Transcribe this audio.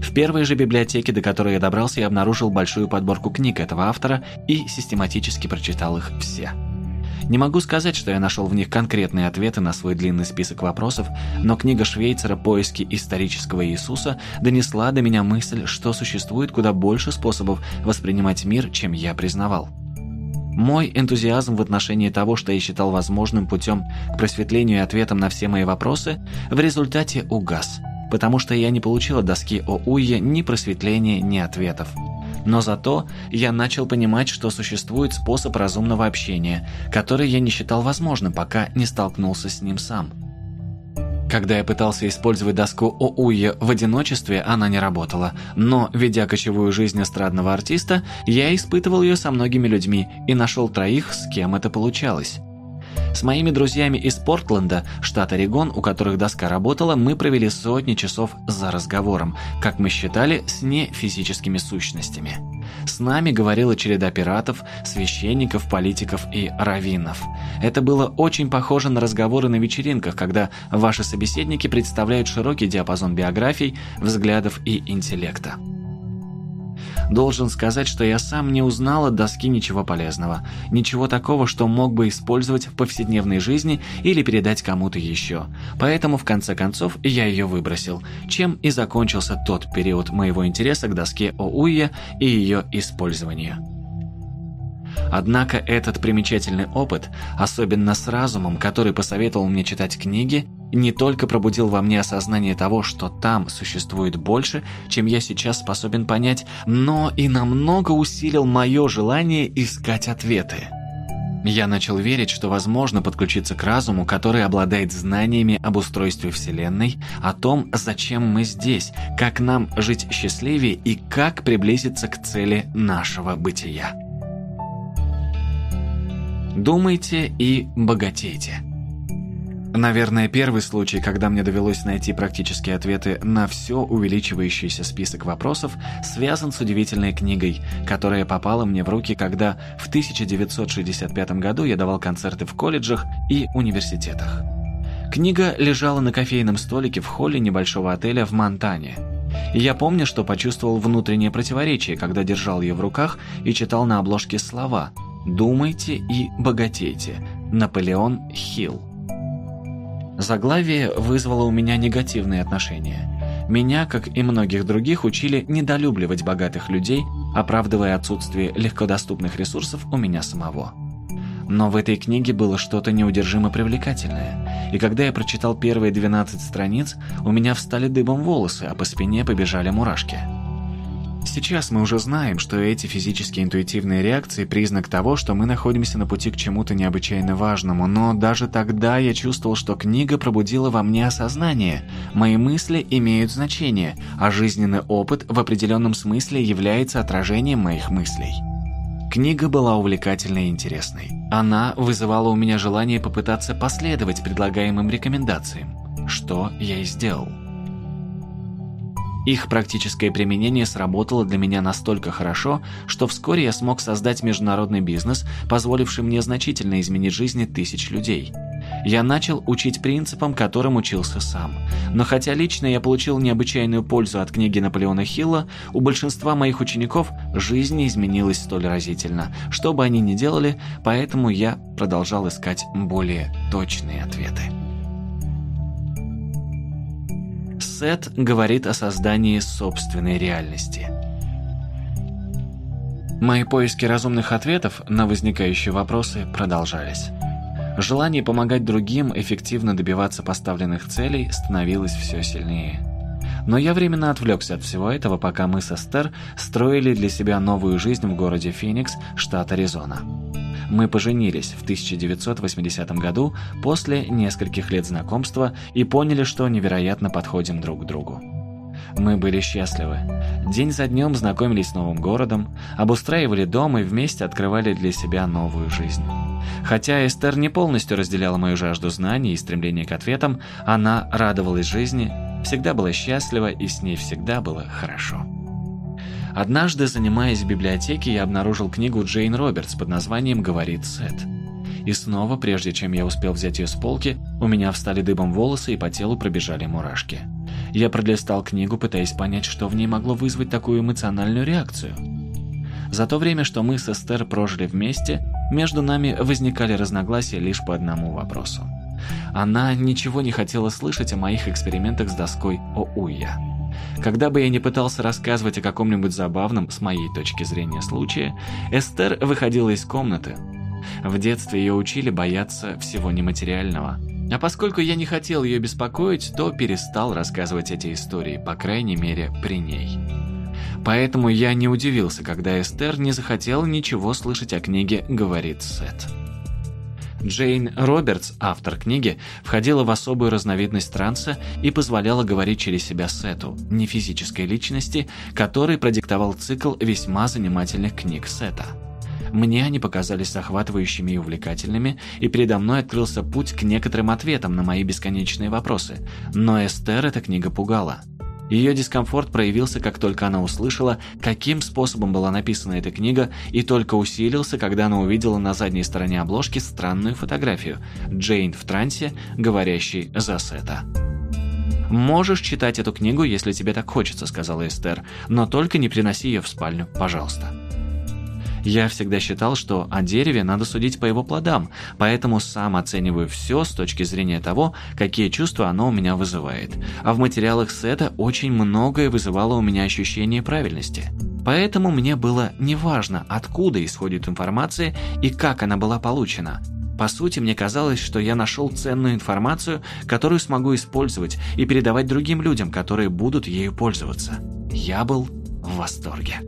В первой же библиотеке, до которой я добрался, я обнаружил большую подборку книг этого автора и систематически прочитал их все. Не могу сказать, что я нашел в них конкретные ответы на свой длинный список вопросов, но книга Швейцера «Поиски исторического Иисуса» донесла до меня мысль, что существует куда больше способов воспринимать мир, чем я признавал. Мой энтузиазм в отношении того, что я считал возможным путем к просветлению и ответам на все мои вопросы, в результате угас, потому что я не получил от доски ОУЕ ни просветления, ни ответов. Но зато я начал понимать, что существует способ разумного общения, который я не считал возможным, пока не столкнулся с ним сам. Когда я пытался использовать доску ОУЕ в одиночестве, она не работала. Но, ведя кочевую жизнь эстрадного артиста, я испытывал ее со многими людьми и нашел троих, с кем это получалось. С моими друзьями из Портленда, штат Орегон, у которых доска работала, мы провели сотни часов за разговором, как мы считали, с нефизическими сущностями. С нами говорила череда пиратов, священников, политиков и раввинов. Это было очень похоже на разговоры на вечеринках, когда ваши собеседники представляют широкий диапазон биографий, взглядов и интеллекта. Должен сказать, что я сам не узнал от доски ничего полезного. Ничего такого, что мог бы использовать в повседневной жизни или передать кому-то еще. Поэтому, в конце концов, я ее выбросил, чем и закончился тот период моего интереса к доске ОУЕ и ее использованию. Однако этот примечательный опыт, особенно с разумом, который посоветовал мне читать книги, не только пробудил во мне осознание того, что там существует больше, чем я сейчас способен понять, но и намного усилил мое желание искать ответы. Я начал верить, что возможно подключиться к разуму, который обладает знаниями об устройстве Вселенной, о том, зачем мы здесь, как нам жить счастливее и как приблизиться к цели нашего бытия. Думайте и богатейте. Наверное, первый случай, когда мне довелось найти практические ответы на все увеличивающийся список вопросов, связан с удивительной книгой, которая попала мне в руки, когда в 1965 году я давал концерты в колледжах и университетах. Книга лежала на кофейном столике в холле небольшого отеля в Монтане. И я помню, что почувствовал внутреннее противоречие, когда держал ее в руках и читал на обложке слова «Думайте и богатейте» Наполеон Хилл. Заглавие вызвало у меня негативные отношения. Меня, как и многих других, учили недолюбливать богатых людей, оправдывая отсутствие легкодоступных ресурсов у меня самого. Но в этой книге было что-то неудержимо привлекательное, и когда я прочитал первые 12 страниц, у меня встали дыбом волосы, а по спине побежали мурашки. Сейчас мы уже знаем, что эти физические интуитивные реакции – признак того, что мы находимся на пути к чему-то необычайно важному, но даже тогда я чувствовал, что книга пробудила во мне осознание. Мои мысли имеют значение, а жизненный опыт в определенном смысле является отражением моих мыслей. Книга была увлекательной и интересной. Она вызывала у меня желание попытаться последовать предлагаемым рекомендациям, что я и сделал. Их практическое применение сработало для меня настолько хорошо, что вскоре я смог создать международный бизнес, позволивший мне значительно изменить жизни тысяч людей. Я начал учить принципам, которым учился сам. Но хотя лично я получил необычайную пользу от книги Наполеона Хилла, у большинства моих учеников жизнь изменилась столь разительно. Что бы они ни делали, поэтому я продолжал искать более точные ответы. Сет говорит о создании собственной реальности. Мои поиски разумных ответов на возникающие вопросы продолжались. Желание помогать другим эффективно добиваться поставленных целей становилось все сильнее. Но я временно отвлекся от всего этого, пока мы с Эстер строили для себя новую жизнь в городе Феникс, штат Аризона. Мы поженились в 1980 году после нескольких лет знакомства и поняли, что невероятно подходим друг к другу. Мы были счастливы. День за днем знакомились с новым городом, обустраивали дом и вместе открывали для себя новую жизнь. Хотя Эстер не полностью разделяла мою жажду знаний и стремление к ответам, она радовалась жизни, всегда была счастлива и с ней всегда было хорошо. Однажды, занимаясь в библиотеке, я обнаружил книгу Джейн Робертс под названием «Говорит Сет». И снова, прежде чем я успел взять ее с полки, у меня встали дыбом волосы и по телу пробежали мурашки. Я пролистал книгу, пытаясь понять, что в ней могло вызвать такую эмоциональную реакцию. За то время, что мы с Эстер прожили вместе, между нами возникали разногласия лишь по одному вопросу. Она ничего не хотела слышать о моих экспериментах с доской Оуя. Когда бы я ни пытался рассказывать о каком-нибудь забавном, с моей точки зрения, случае, Эстер выходила из комнаты. В детстве ее учили бояться всего нематериального. А поскольку я не хотел ее беспокоить, то перестал рассказывать эти истории, по крайней мере, при ней. Поэтому я не удивился, когда Эстер не захотела ничего слышать о книге «Говорит Сет». Джейн Робертс, автор книги, входила в особую разновидность транса и позволяла говорить через себя Сету, не физической личности, который продиктовал цикл весьма занимательных книг Сета. Мне они показались захватывающими и увлекательными, и передо мной открылся путь к некоторым ответам на мои бесконечные вопросы. Но Эстер эта книга пугала. Ее дискомфорт проявился, как только она услышала, каким способом была написана эта книга, и только усилился, когда она увидела на задней стороне обложки странную фотографию Джейн в трансе, говорящей за Сета. «Можешь читать эту книгу, если тебе так хочется», — сказала Эстер, «но только не приноси ее в спальню, пожалуйста». Я всегда считал, что о дереве надо судить по его плодам, поэтому сам оцениваю все с точки зрения того, какие чувства оно у меня вызывает. А в материалах сета очень многое вызывало у меня ощущение правильности. Поэтому мне было неважно, откуда исходит информация и как она была получена. По сути, мне казалось, что я нашел ценную информацию, которую смогу использовать и передавать другим людям, которые будут ею пользоваться. Я был в восторге.